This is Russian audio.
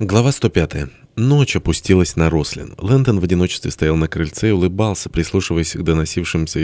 Глава 105. Ночь опустилась на Рослин. Лэндон в одиночестве стоял на крыльце и улыбался, прислушиваясь к доносившимся